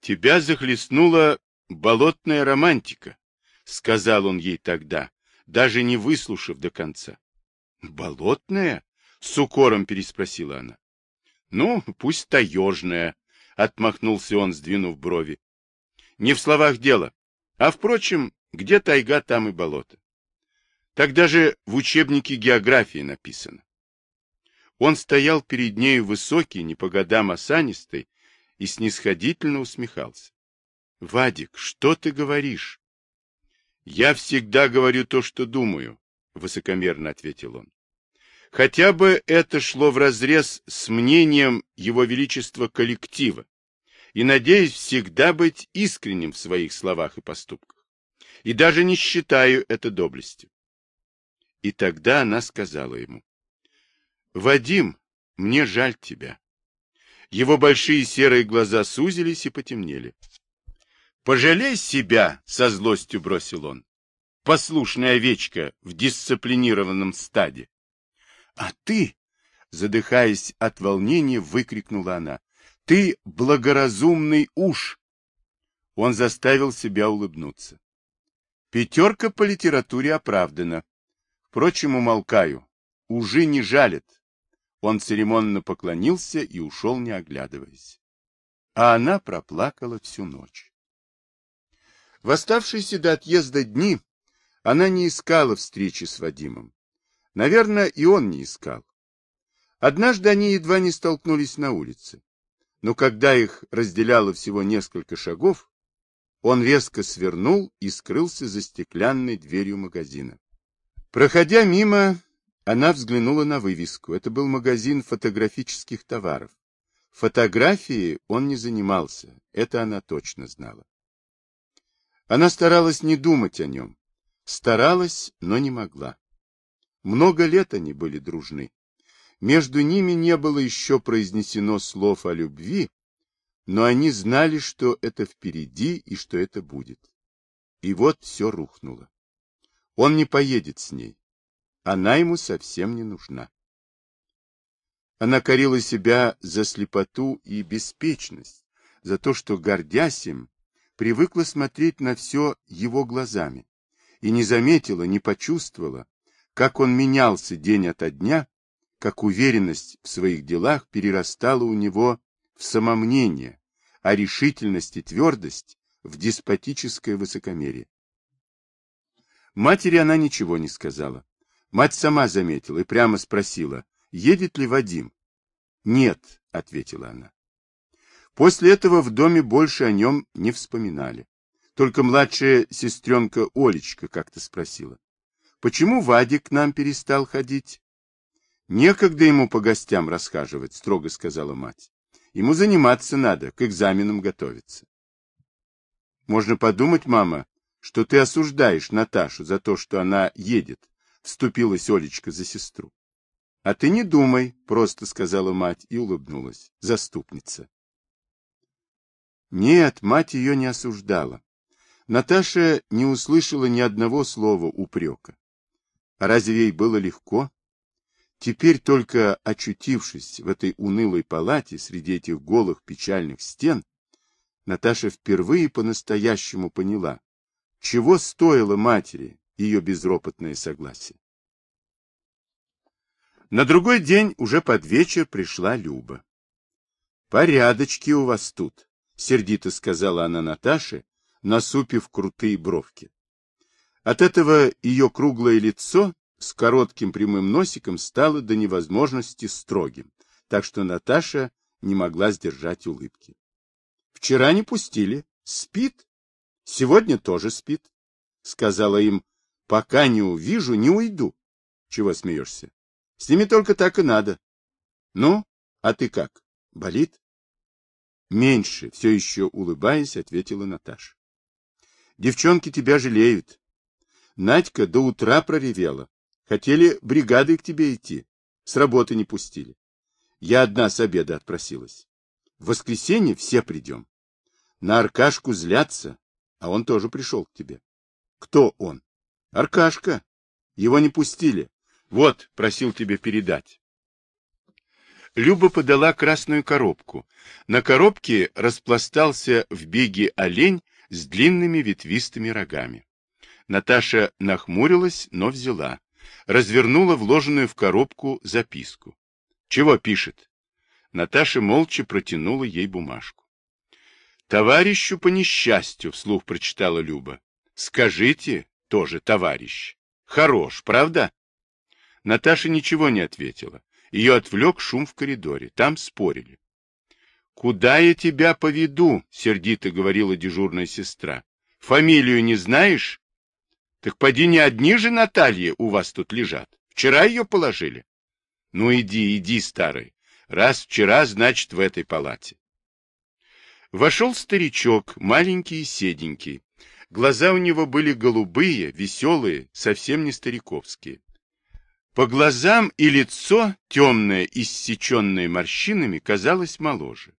Тебя захлестнула болотная романтика, сказал он ей тогда, даже не выслушав до конца. Болотная? С укором переспросила она. Ну, пусть таежная, отмахнулся он, сдвинув брови. Не в словах дело. А впрочем, где тайга, там и болото. Так даже в учебнике географии написано. Он стоял перед нею высокий, не по годам осанистый, и снисходительно усмехался. — Вадик, что ты говоришь? — Я всегда говорю то, что думаю, — высокомерно ответил он. Хотя бы это шло вразрез с мнением Его Величества коллектива, и надеюсь всегда быть искренним в своих словах и поступках, и даже не считаю это доблестью. И тогда она сказала ему, «Вадим, мне жаль тебя». Его большие серые глаза сузились и потемнели. «Пожалей себя!» — со злостью бросил он. «Послушная овечка в дисциплинированном стаде». «А ты!» — задыхаясь от волнения, выкрикнула она. «Ты благоразумный уж!» Он заставил себя улыбнуться. Пятерка по литературе оправдана. Впрочем, умолкаю. Ужи не жалят. Он церемонно поклонился и ушел, не оглядываясь. А она проплакала всю ночь. В оставшиеся до отъезда дни она не искала встречи с Вадимом. Наверное, и он не искал. Однажды они едва не столкнулись на улице. Но когда их разделяло всего несколько шагов, он резко свернул и скрылся за стеклянной дверью магазина. Проходя мимо, она взглянула на вывеску. Это был магазин фотографических товаров. Фотографии он не занимался, это она точно знала. Она старалась не думать о нем. Старалась, но не могла. Много лет они были дружны. Между ними не было еще произнесено слов о любви, но они знали, что это впереди и что это будет. И вот все рухнуло. Он не поедет с ней. Она ему совсем не нужна. Она корила себя за слепоту и беспечность, за то, что, гордясь им, привыкла смотреть на все его глазами и не заметила, не почувствовала, как он менялся день ото дня, как уверенность в своих делах перерастала у него в самомнение, а решительность и твердость в деспотическое высокомерие. Матери она ничего не сказала. Мать сама заметила и прямо спросила, едет ли Вадим. «Нет», — ответила она. После этого в доме больше о нем не вспоминали. Только младшая сестренка Олечка как-то спросила, «Почему Вадик к нам перестал ходить?» «Некогда ему по гостям расхаживать», — строго сказала мать. «Ему заниматься надо, к экзаменам готовиться». «Можно подумать, мама, что ты осуждаешь Наташу за то, что она едет, — вступилась Олечка за сестру. — А ты не думай, — просто сказала мать и улыбнулась. Заступница. Нет, мать ее не осуждала. Наташа не услышала ни одного слова упрека. А разве ей было легко? Теперь только очутившись в этой унылой палате среди этих голых печальных стен, Наташа впервые по-настоящему поняла, чего стоило матери ее безропотное согласие. На другой день, уже под вечер, пришла Люба. «Порядочки у вас тут», — сердито сказала она Наташе, насупив крутые бровки. От этого ее круглое лицо с коротким прямым носиком стало до невозможности строгим, так что Наташа не могла сдержать улыбки. «Вчера не пустили. Спит?» Сегодня тоже спит. Сказала им, пока не увижу, не уйду. Чего смеешься? С ними только так и надо. Ну, а ты как? Болит? Меньше, все еще улыбаясь, ответила Наташа. Девчонки тебя жалеют. Надька до утра проревела. Хотели бригадой к тебе идти. С работы не пустили. Я одна с обеда отпросилась. В воскресенье все придем. На Аркашку злятся, а он тоже пришел к тебе. Кто он? Аркашка. Его не пустили. Вот, просил тебе передать. Люба подала красную коробку. На коробке распластался в беге олень с длинными ветвистыми рогами. Наташа нахмурилась, но взяла. Развернула вложенную в коробку записку. «Чего пишет?» Наташа молча протянула ей бумажку. «Товарищу по несчастью», — вслух прочитала Люба. «Скажите, тоже товарищ. Хорош, правда?» Наташа ничего не ответила. Ее отвлек шум в коридоре. Там спорили. «Куда я тебя поведу?» — сердито говорила дежурная сестра. «Фамилию не знаешь?» «Так поди не одни же Натальи у вас тут лежат. Вчера ее положили». «Ну иди, иди, старый. Раз вчера, значит, в этой палате». Вошел старичок, маленький и седенький. Глаза у него были голубые, веселые, совсем не стариковские. По глазам и лицо, темное, иссеченное морщинами, казалось моложе.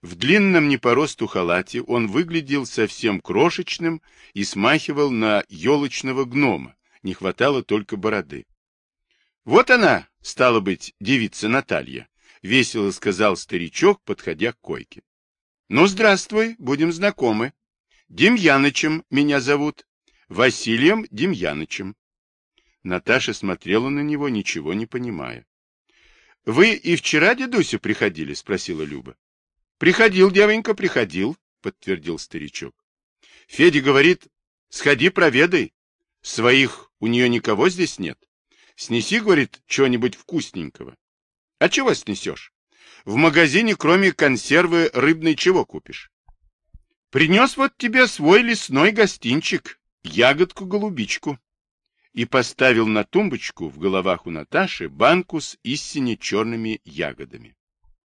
В длинном не по росту халате он выглядел совсем крошечным и смахивал на елочного гнома, не хватало только бороды. — Вот она, стала быть, девица Наталья, — весело сказал старичок, подходя к койке. — Ну, здравствуй, будем знакомы. Демьянычем меня зовут. Василием Демьянычем. Наташа смотрела на него, ничего не понимая. — Вы и вчера, дедуся, приходили? — спросила Люба. — Приходил, девонька, приходил, — подтвердил старичок. Федя говорит, сходи проведай. Своих у нее никого здесь нет. Снеси, говорит, чего-нибудь вкусненького. А чего снесешь? В магазине, кроме консервы рыбной, чего купишь? Принес вот тебе свой лесной гостинчик, ягодку-голубичку и поставил на тумбочку в головах у Наташи банку с истине черными ягодами.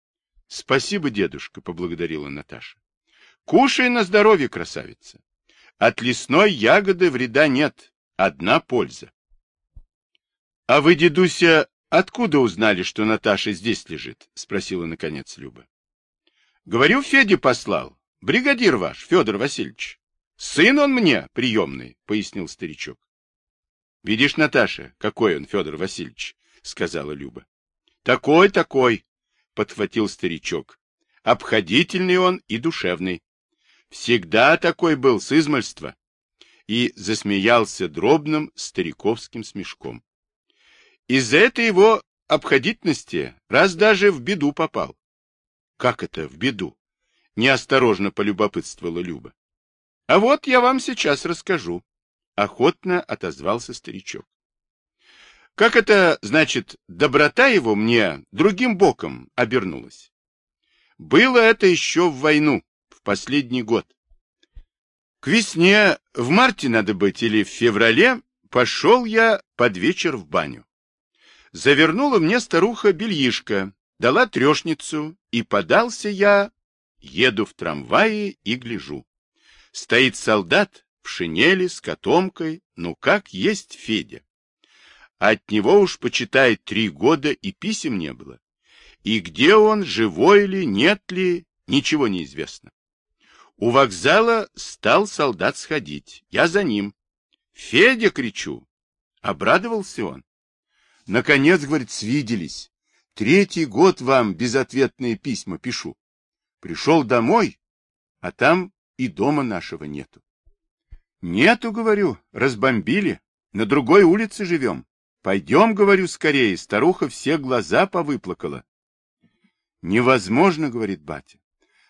— Спасибо, дедушка, — поблагодарила Наташа. — Кушай на здоровье, красавица. От лесной ягоды вреда нет, одна польза. — А вы, дедуся, откуда узнали, что Наташа здесь лежит? — спросила наконец Люба. — Говорю, Федя послал. Бригадир ваш, Федор Васильевич. Сын он мне приемный, — пояснил старичок. — Видишь, Наташа, какой он, Федор Васильевич, — сказала Люба. — Такой, такой, — подхватил старичок. — Обходительный он и душевный. Всегда такой был с измальства. И засмеялся дробным стариковским смешком. Из-за этой его обходительности раз даже в беду попал. — Как это в беду? — неосторожно полюбопытствовала Люба. — А вот я вам сейчас расскажу. — охотно отозвался старичок. Как это, значит, доброта его мне другим боком обернулась? Было это еще в войну, в последний год. К весне, в марте надо быть, или в феврале, пошел я под вечер в баню. Завернула мне старуха бельишко, дала трешницу, и подался я, еду в трамвае и гляжу. Стоит солдат, в шинели, с котомкой, ну как есть Федя. От него уж, почитай, три года и писем не было. И где он, живой ли, нет ли, ничего не известно. У вокзала стал солдат сходить. Я за ним. «Федя!» — кричу. Обрадовался он. Наконец, говорит, свиделись. Третий год вам безответные письма пишу. Пришел домой, а там и дома нашего нету. Нету, говорю, разбомбили. На другой улице живем. Пойдем, говорю, скорее. Старуха все глаза повыплакала. Невозможно, говорит батя.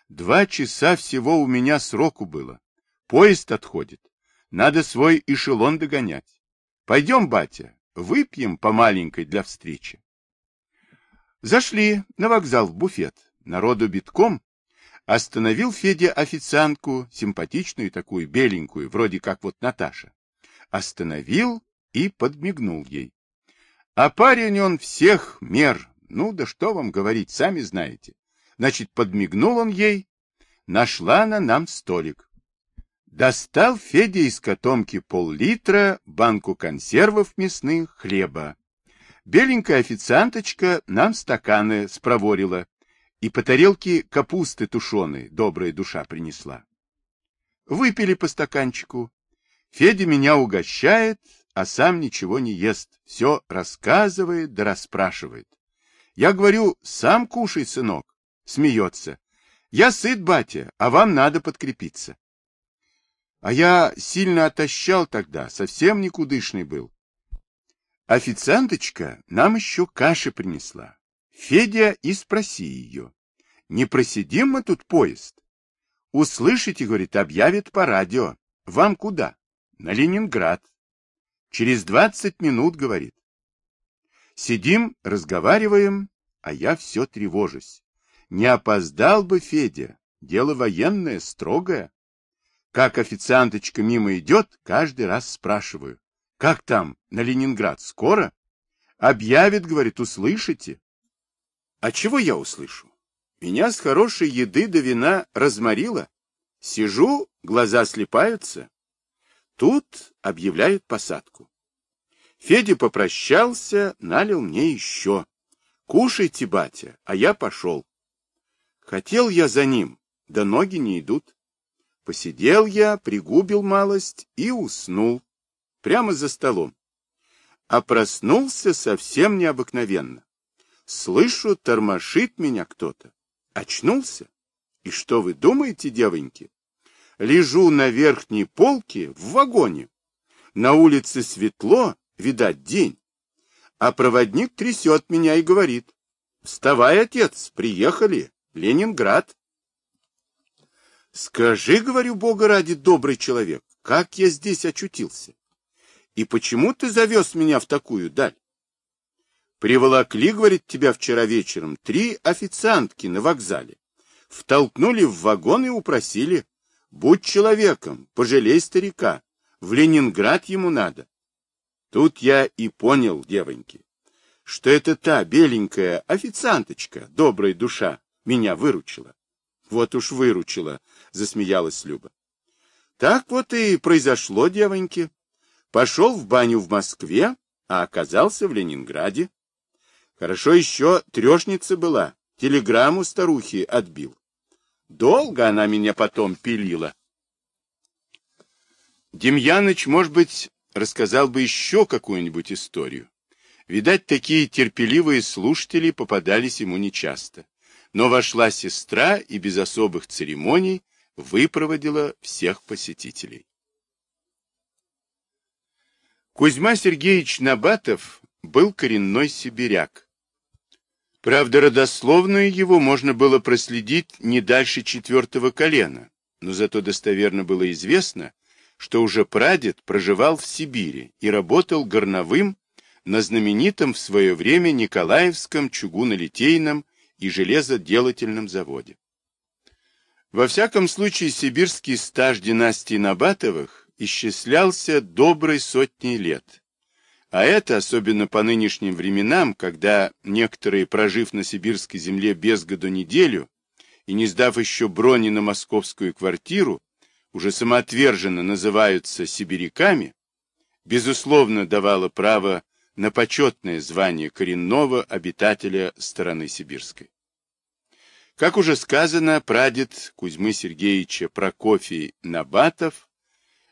Два часа всего у меня сроку было. Поезд отходит. Надо свой эшелон догонять. Пойдем, батя, выпьем по маленькой для встречи. Зашли на вокзал в буфет. Народу битком, Остановил Федя официантку, симпатичную такую, беленькую, вроде как вот Наташа. Остановил и подмигнул ей. А парень он всех мер. Ну да что вам говорить, сами знаете. Значит, подмигнул он ей. Нашла она нам столик. Достал Федя из котомки пол-литра, банку консервов мясных, хлеба. Беленькая официанточка нам стаканы спроворила и по тарелке капусты тушеной добрая душа принесла. Выпили по стаканчику. Федя меня угощает, а сам ничего не ест, все рассказывает да расспрашивает. Я говорю, сам кушай, сынок. Смеется. Я сыт, батя, а вам надо подкрепиться. А я сильно отощал тогда, совсем никудышный был. Официанточка нам еще каши принесла. Федя и спроси ее. Не просидим мы тут поезд? Услышите, говорит, объявит по радио. Вам куда? На Ленинград. Через двадцать минут, говорит. Сидим, разговариваем, а я все тревожусь. Не опоздал бы Федя. Дело военное, строгое. Как официанточка мимо идет, каждый раз спрашиваю. Как там, на Ленинград, скоро? Объявит, говорит, услышите. А чего я услышу? Меня с хорошей еды до вина разморило. Сижу, глаза слепаются. Тут объявляют посадку. Федя попрощался, налил мне еще. Кушайте, батя, а я пошел. Хотел я за ним, да ноги не идут. Посидел я, пригубил малость и уснул. Прямо за столом. А проснулся совсем необыкновенно. Слышу, тормошит меня кто-то. Очнулся. И что вы думаете, девоньки? Лежу на верхней полке в вагоне. На улице светло, видать, день. А проводник трясет меня и говорит. Вставай, отец, приехали. Ленинград. Скажи, говорю, Бога ради, добрый человек, как я здесь очутился? И почему ты завез меня в такую даль? Приволокли, говорит, тебя вчера вечером три официантки на вокзале. Втолкнули в вагон и упросили. Будь человеком, пожалей старика. В Ленинград ему надо. Тут я и понял, девоньки, что это та беленькая официанточка, добрая душа, меня выручила. Вот уж выручила, засмеялась Люба. Так вот и произошло, девоньки. Пошел в баню в Москве, а оказался в Ленинграде. Хорошо еще трешница была, телеграмму старухи отбил. Долго она меня потом пилила. Демьяныч, может быть, рассказал бы еще какую-нибудь историю. Видать, такие терпеливые слушатели попадались ему нечасто но вошла сестра и без особых церемоний выпроводила всех посетителей. Кузьма Сергеевич Набатов был коренной сибиряк. Правда, родословную его можно было проследить не дальше четвертого колена, но зато достоверно было известно, что уже прадед проживал в Сибири и работал горновым на знаменитом в свое время Николаевском чугунолитейном и железоделательном заводе. Во всяком случае, сибирский стаж династии Набатовых исчислялся доброй сотней лет. А это, особенно по нынешним временам, когда некоторые, прожив на сибирской земле без году неделю и не сдав еще брони на московскую квартиру, уже самоотверженно называются сибиряками, безусловно давало право на почетное звание коренного обитателя стороны сибирской. Как уже сказано, прадед Кузьмы Сергеевича Прокофий Набатов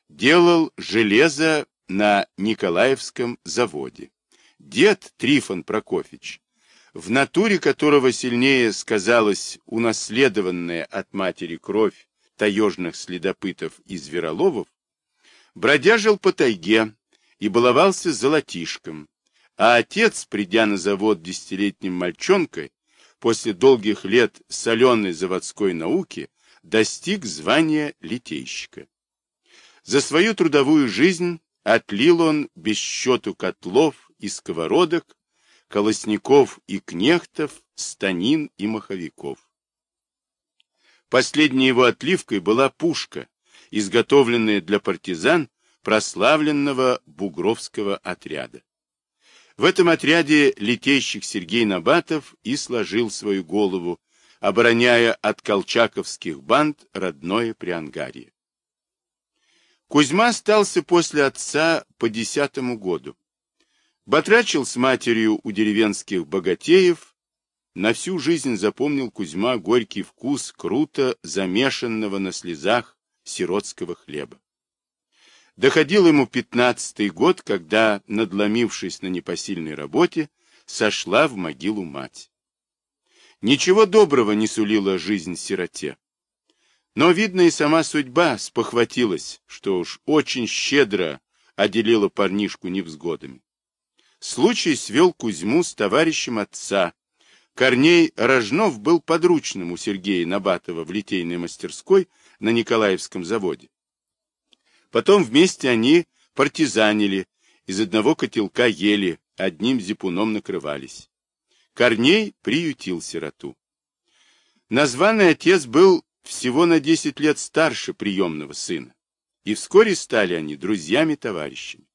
делал железо на Николаевском заводе. Дед Трифон Прокофьевич, в натуре которого сильнее сказалась унаследованная от матери кровь таежных следопытов и звероловов, бродяжил по тайге и баловался золотишком, а отец, придя на завод десятилетним мальчонкой, после долгих лет соленой заводской науки достиг звания литейщика. За свою трудовую жизнь отлил он без счету котлов и сковородок, колосников и кнехтов, станин и маховиков. Последней его отливкой была пушка, изготовленная для партизан прославленного бугровского отряда. В этом отряде летейщик Сергей Набатов и сложил свою голову, обороняя от колчаковских банд родное Приангарье. Кузьма остался после отца по десятому году. Батрачил с матерью у деревенских богатеев. На всю жизнь запомнил Кузьма горький вкус круто замешанного на слезах сиротского хлеба. Доходил ему пятнадцатый год, когда, надломившись на непосильной работе, сошла в могилу мать. Ничего доброго не сулила жизнь сироте. Но, видно, и сама судьба спохватилась, что уж очень щедро отделила парнишку невзгодами. Случай свел Кузьму с товарищем отца. Корней Рожнов был подручным у Сергея Набатова в литейной мастерской на Николаевском заводе. Потом вместе они партизанили, из одного котелка ели, одним зипуном накрывались. Корней приютил сироту. Названный отец был всего на десять лет старше приемного сына, и вскоре стали они друзьями-товарищами.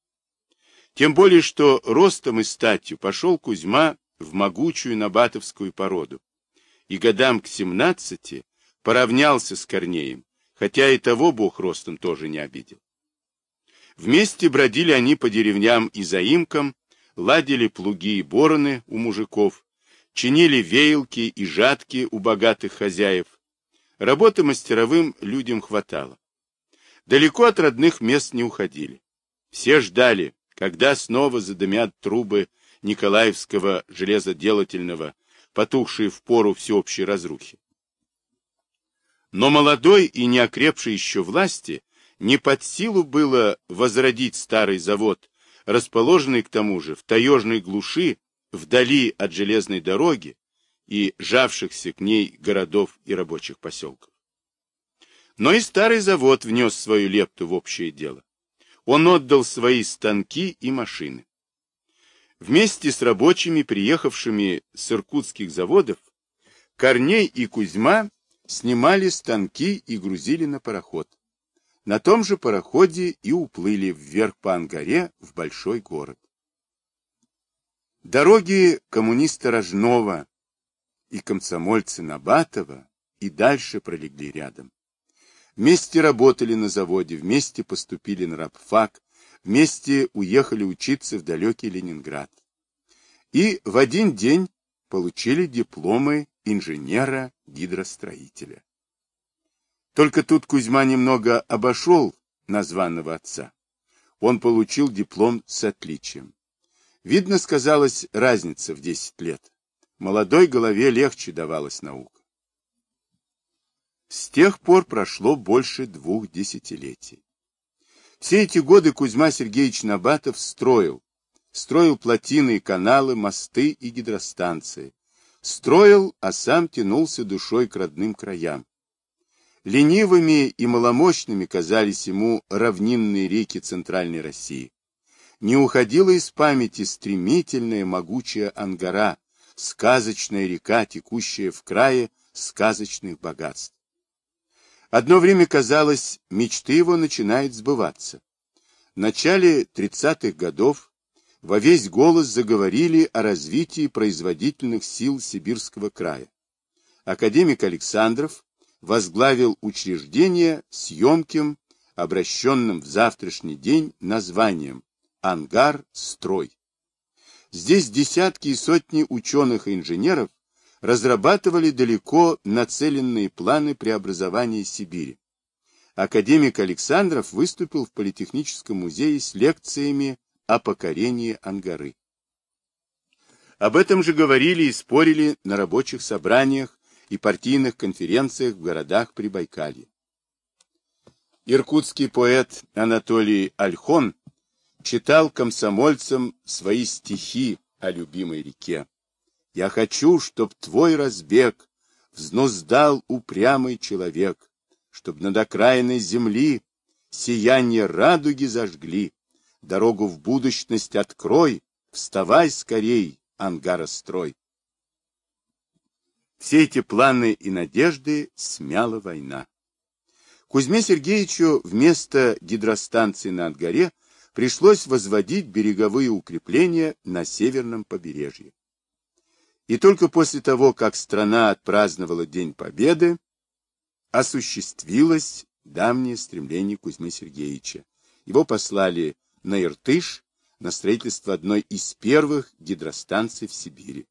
Тем более, что ростом и статью пошел Кузьма в могучую набатовскую породу, и годам к семнадцати поравнялся с Корнеем, хотя и того бог ростом тоже не обидел. Вместе бродили они по деревням и заимкам, ладили плуги и бороны у мужиков, чинили веялки и жатки у богатых хозяев. Работы мастеровым людям хватало. Далеко от родных мест не уходили. Все ждали, когда снова задымят трубы Николаевского железоделательного, потухшие в пору всеобщей разрухи. Но молодой и не окрепший еще власти не под силу было возродить старый завод, расположенный к тому же в таежной глуши, вдали от железной дороги и жавшихся к ней городов и рабочих поселков. Но и старый завод внес свою лепту в общее дело. Он отдал свои станки и машины. Вместе с рабочими, приехавшими с иркутских заводов, Корней и Кузьма снимали станки и грузили на пароход. На том же пароходе и уплыли вверх по Ангаре в большой город. Дороги коммуниста Рожнова и комсомольцы Набатова и дальше пролегли рядом. Вместе работали на заводе, вместе поступили на рабфак, вместе уехали учиться в далекий Ленинград. И в один день получили дипломы инженера-гидростроителя. Только тут Кузьма немного обошел названного отца. Он получил диплом с отличием. Видно, сказалась разница в 10 лет. Молодой голове легче давалась наука. С тех пор прошло больше двух десятилетий. Все эти годы Кузьма Сергеевич Набатов строил. Строил плотины и каналы, мосты и гидростанции. Строил, а сам тянулся душой к родным краям. Ленивыми и маломощными казались ему равнинные реки Центральной России. Не уходила из памяти стремительная могучая Ангара, сказочная река, текущая в крае сказочных богатств. Одно время казалось, мечты его начинают сбываться. В начале 30-х годов во весь голос заговорили о развитии производительных сил Сибирского края. Академик Александров возглавил учреждение с емким, обращенным в завтрашний день названием «Ангар-строй». Здесь десятки и сотни ученых и инженеров разрабатывали далеко нацеленные планы преобразования Сибири. Академик Александров выступил в Политехническом музее с лекциями о покорении Ангары. Об этом же говорили и спорили на рабочих собраниях и партийных конференциях в городах Прибайкалья. Иркутский поэт Анатолий Альхон читал комсомольцам свои стихи о любимой реке. «Я хочу, чтоб твой разбег взнуздал упрямый человек, чтоб над окраиной земли сияние радуги зажгли, дорогу в будущность открой, вставай скорей, ангарострой. Все эти планы и надежды смяла война. Кузьме Сергеевичу вместо гидростанции на Ангаре пришлось возводить береговые укрепления на северном побережье. И только после того, как страна отпраздновала День Победы, осуществилось давнее стремление Кузьмы Сергеевича. Его послали на Иртыш на строительство одной из первых гидростанций в Сибири.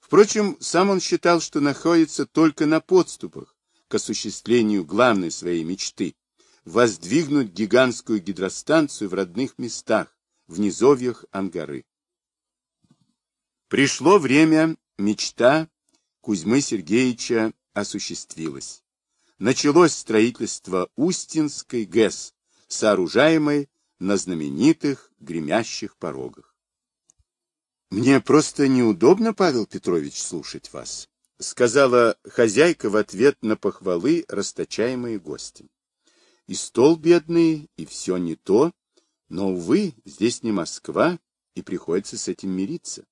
Впрочем, сам он считал, что находится только на подступах к осуществлению главной своей мечты – воздвигнуть гигантскую гидростанцию в родных местах, в низовьях Ангары. Пришло время, мечта Кузьмы Сергеевича осуществилась. Началось строительство Устинской ГЭС, сооружаемой на знаменитых гремящих порогах. «Мне просто неудобно, Павел Петрович, слушать вас», сказала хозяйка в ответ на похвалы, расточаемые гостем. «И стол бедный, и все не то, но, увы, здесь не Москва, и приходится с этим мириться.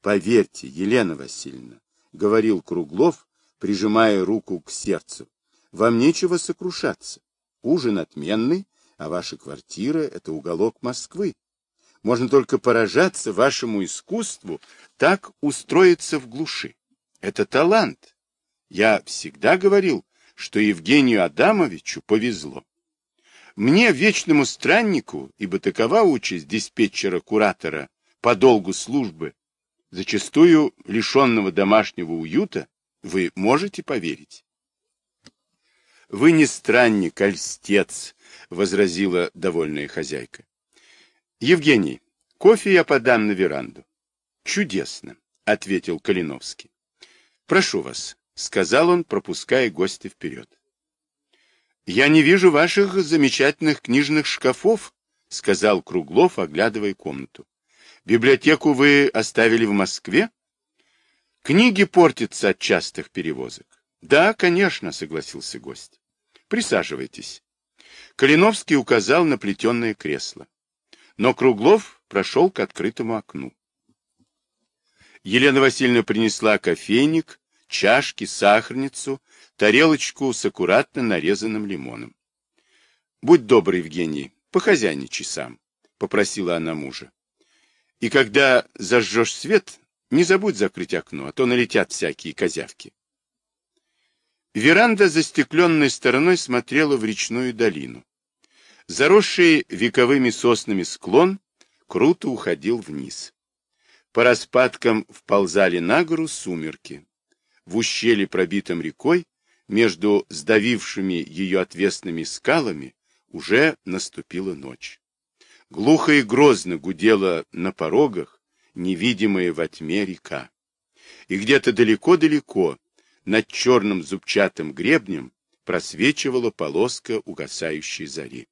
Поверьте, Елена Васильевна, — говорил Круглов, прижимая руку к сердцу, — вам нечего сокрушаться. Ужин отменный, а ваша квартира — это уголок Москвы. Можно только поражаться вашему искусству так устроиться в глуши. Это талант. Я всегда говорил, что Евгению Адамовичу повезло. Мне, вечному страннику, ибо такова участь диспетчера-куратора по долгу службы, зачастую лишенного домашнего уюта, вы можете поверить? — Вы не странник, а льстец, — возразила довольная хозяйка. — Евгений, кофе я подам на веранду. — Чудесно, — ответил Калиновский. — Прошу вас, — сказал он, пропуская гостя вперед. «Я не вижу ваших замечательных книжных шкафов», — сказал Круглов, оглядывая комнату. «Библиотеку вы оставили в Москве?» «Книги портятся от частых перевозок». «Да, конечно», — согласился гость. «Присаживайтесь». Калиновский указал на плетеное кресло. Но Круглов прошел к открытому окну. Елена Васильевна принесла кофейник, чашки, сахарницу, тарелочку с аккуратно нарезанным лимоном. — Будь добр, Евгений, похозяйничай сам, — попросила она мужа. — И когда зажжешь свет, не забудь закрыть окно, а то налетят всякие козявки. Веранда застекленной стороной смотрела в речную долину. Заросший вековыми соснами склон круто уходил вниз. По распадкам вползали на гору сумерки. В ущелье, пробитом рекой, между сдавившими ее отвесными скалами уже наступила ночь. Глухо и грозно гудела на порогах невидимая во тьме река. И где-то далеко-далеко над черным зубчатым гребнем просвечивала полоска угасающей зари.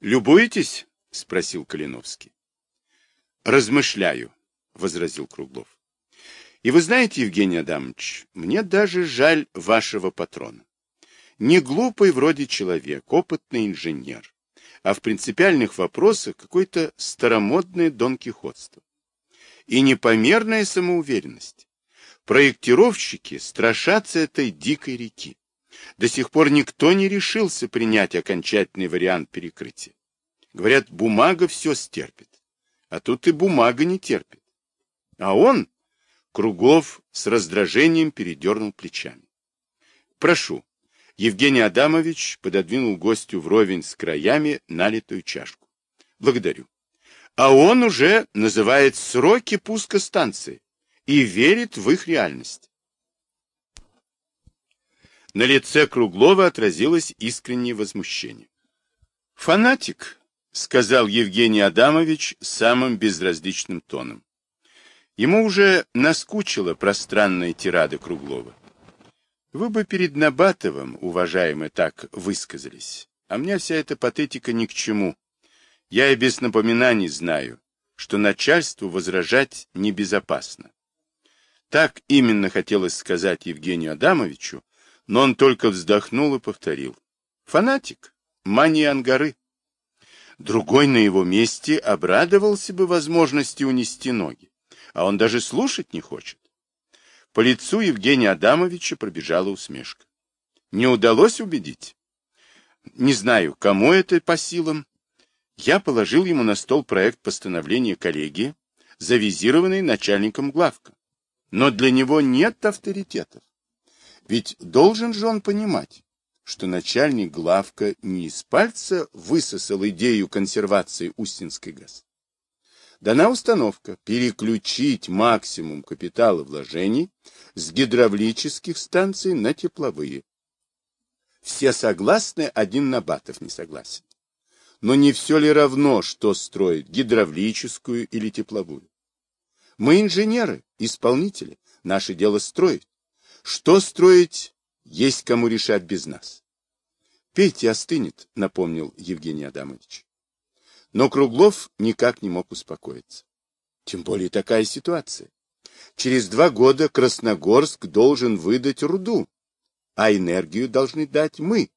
«Любуетесь?» — спросил Калиновский. «Размышляю», — возразил Круглов. И вы знаете, Евгений Адамович, мне даже жаль вашего патрона. Не глупый вроде человек, опытный инженер, а в принципиальных вопросах какое-то старомодное донкихотство. И непомерная самоуверенность. Проектировщики страшатся этой дикой реки. До сих пор никто не решился принять окончательный вариант перекрытия. Говорят, бумага все стерпит. А тут и бумага не терпит. А он Круглов с раздражением передернул плечами. «Прошу». Евгений Адамович пододвинул гостю вровень с краями налитую чашку. «Благодарю». А он уже называет сроки пуска станции и верит в их реальность. На лице Круглова отразилось искреннее возмущение. «Фанатик», — сказал Евгений Адамович самым безразличным тоном. Ему уже наскучила пространная тирада Круглова. Вы бы перед Набатовым, уважаемые, так высказались. А мне вся эта патетика ни к чему. Я и без напоминаний знаю, что начальству возражать небезопасно. Так именно хотелось сказать Евгению Адамовичу, но он только вздохнул и повторил. Фанатик, мания ангары. Другой на его месте обрадовался бы возможности унести ноги а он даже слушать не хочет. По лицу Евгения Адамовича пробежала усмешка. Не удалось убедить? Не знаю, кому это по силам. Я положил ему на стол проект постановления коллегии, завизированный начальником главка. Но для него нет авторитетов. Ведь должен же он понимать, что начальник главка не из пальца высосал идею консервации Устинской ГАЗ дана установка переключить максимум капитала вложений с гидравлических станций на тепловые. Все согласны, один Набатов не согласен. Но не все ли равно, что строить, гидравлическую или тепловую? Мы инженеры, исполнители, Наше дело строить. Что строить, есть кому решать без нас. Пейте, остынет, напомнил Евгений Адамович. Но Круглов никак не мог успокоиться. Тем более такая ситуация. Через два года Красногорск должен выдать руду, а энергию должны дать мы.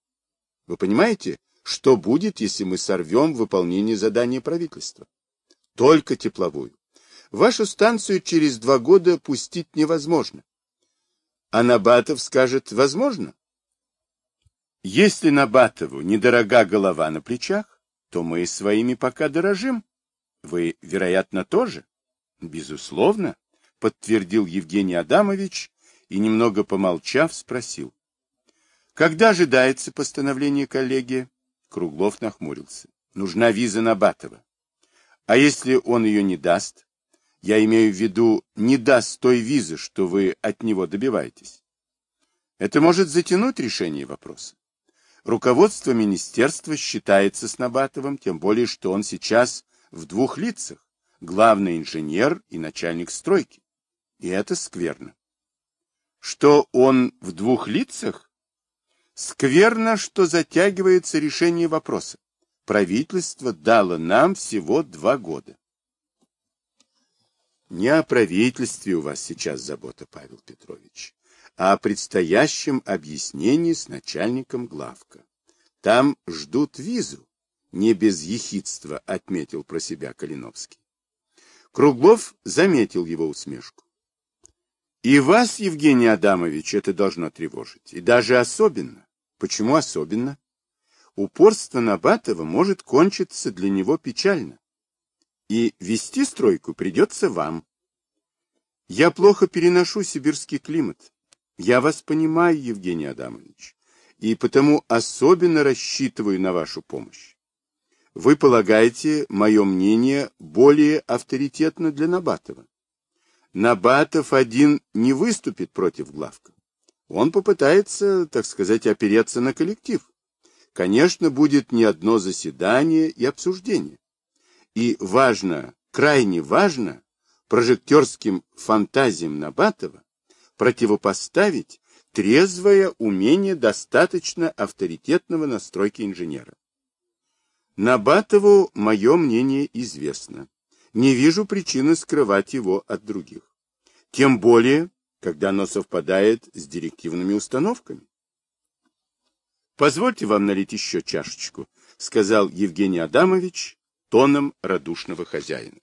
Вы понимаете, что будет, если мы сорвем выполнение задания правительства? Только тепловую. Вашу станцию через два года пустить невозможно. А Набатов скажет «возможно». Если Набатову недорога голова на плечах, то мы своими пока дорожим. Вы, вероятно, тоже? Безусловно, подтвердил Евгений Адамович и, немного помолчав, спросил. Когда ожидается постановление коллегии? Круглов нахмурился. Нужна виза Набатова. А если он ее не даст? Я имею в виду, не даст той визы, что вы от него добиваетесь. Это может затянуть решение вопроса. Руководство министерства считается с Набатовым, тем более, что он сейчас в двух лицах, главный инженер и начальник стройки. И это скверно. Что он в двух лицах? Скверно, что затягивается решение вопроса. Правительство дало нам всего два года. Не о правительстве у вас сейчас забота, Павел Петрович, о предстоящем объяснении с начальником главка. Там ждут визу, не без ехидства отметил про себя Калиновский. Круглов заметил его усмешку. И вас, Евгений Адамович, это должно тревожить. И даже особенно. Почему особенно? Упорство Набатова может кончиться для него печально и вести стройку придется вам. Я плохо переношу сибирский климат. Я вас понимаю, Евгений Адамович, и потому особенно рассчитываю на вашу помощь. Вы полагаете, мое мнение более авторитетно для Набатова. Набатов один не выступит против главка. Он попытается, так сказать, опереться на коллектив. Конечно, будет не одно заседание и обсуждение. И важно, крайне важно, прожектерским фантазиям Набатова противопоставить трезвое умение достаточно авторитетного настройки инженера. Набатову мое мнение известно. Не вижу причины скрывать его от других. Тем более, когда оно совпадает с директивными установками. «Позвольте вам налить еще чашечку», — сказал Евгений Адамович, тоном радушного хозяина.